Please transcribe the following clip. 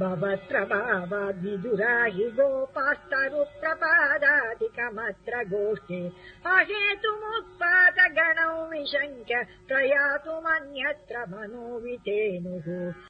भवत्र भावादिदुराहि गोपास्तरुप्रपादादिकमत्र गोष्ठे अहेतुमुत्पादगणौ विशङ्क्य प्रयातुमन्यत्र मनो